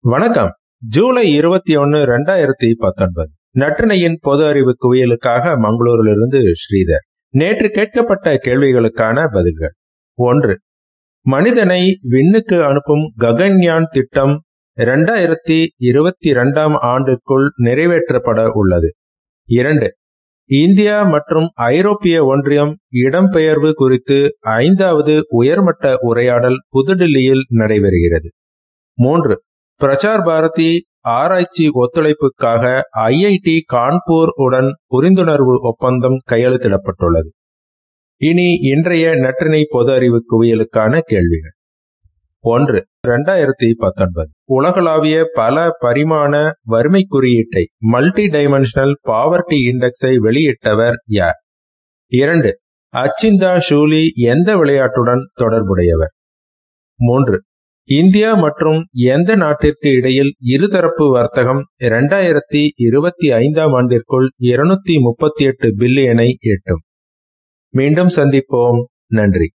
வணக்கம். ஜூலை இருபத்தி ஒன்னு ரெண்டாயிரத்தி பத்தொன்பது. நற்றினையின் பொது அறிவு குவியலுக்காக மங்களூரிலிருந்து ஸ்ரீதர். நேற்று கேட்கப்பட்ட கேள்விகளுக்கான பதில்கள். ஒன்று மனிதனை விண்ணுக்கு அனுப்பும் ககன்யான் திட்டம் இரண்டாயிரத்தி இருபத்தி இரண்டாம் ஆண்டிற்குள் நிறைவேற்றப்பட உள்ளது. இரண்டு இந்தியா மற்றும் ஐரோப்பிய ஒன்றியம் இடம்பெயர்வு குறித்து ஐந்தாவது உயர்மட்ட உரையாடல் புதுடில்லியில் நடைபெறுகிறது. மூன்று பிரசார் பாரதி ஆராய்ச்சி ஒத்துழைப்புக்காக ஐஐடி கான்பூர் உடன் புரிந்துணர்வு ஒப்பந்தம் கையெழுத்திடப்பட்டுள்ளது. இனி இன்றைய நற்றினை பொது அறிவு குவியலுக்கான கேள்விகள். ஒன்று இரண்டாயிரத்தி பத்தொன்பது. உலகளாவிய பல பரிமாண வறுமை குறியீட்டை மல்டி டைமென்ஷனல் பாவர்டி இண்டெக்ஸை வெளியிட்டவர் யார்? இரண்டு அச்சிந்தா ஷூலி எந்த விளையாட்டுடன் தொடர்புடையவர்? மூன்று இந்தியா மற்றும் எந்த நாட்டிற்கு இடையில் இருதரப்பு வர்த்தகம் இரண்டாயிரத்தி இருபத்தி ஐந்தாம் ஆண்டிற்குள் இருநூத்தி முப்பத்தி எட்டு பில்லியனை எட்டும். மீண்டும் சந்திப்போம். நன்றி.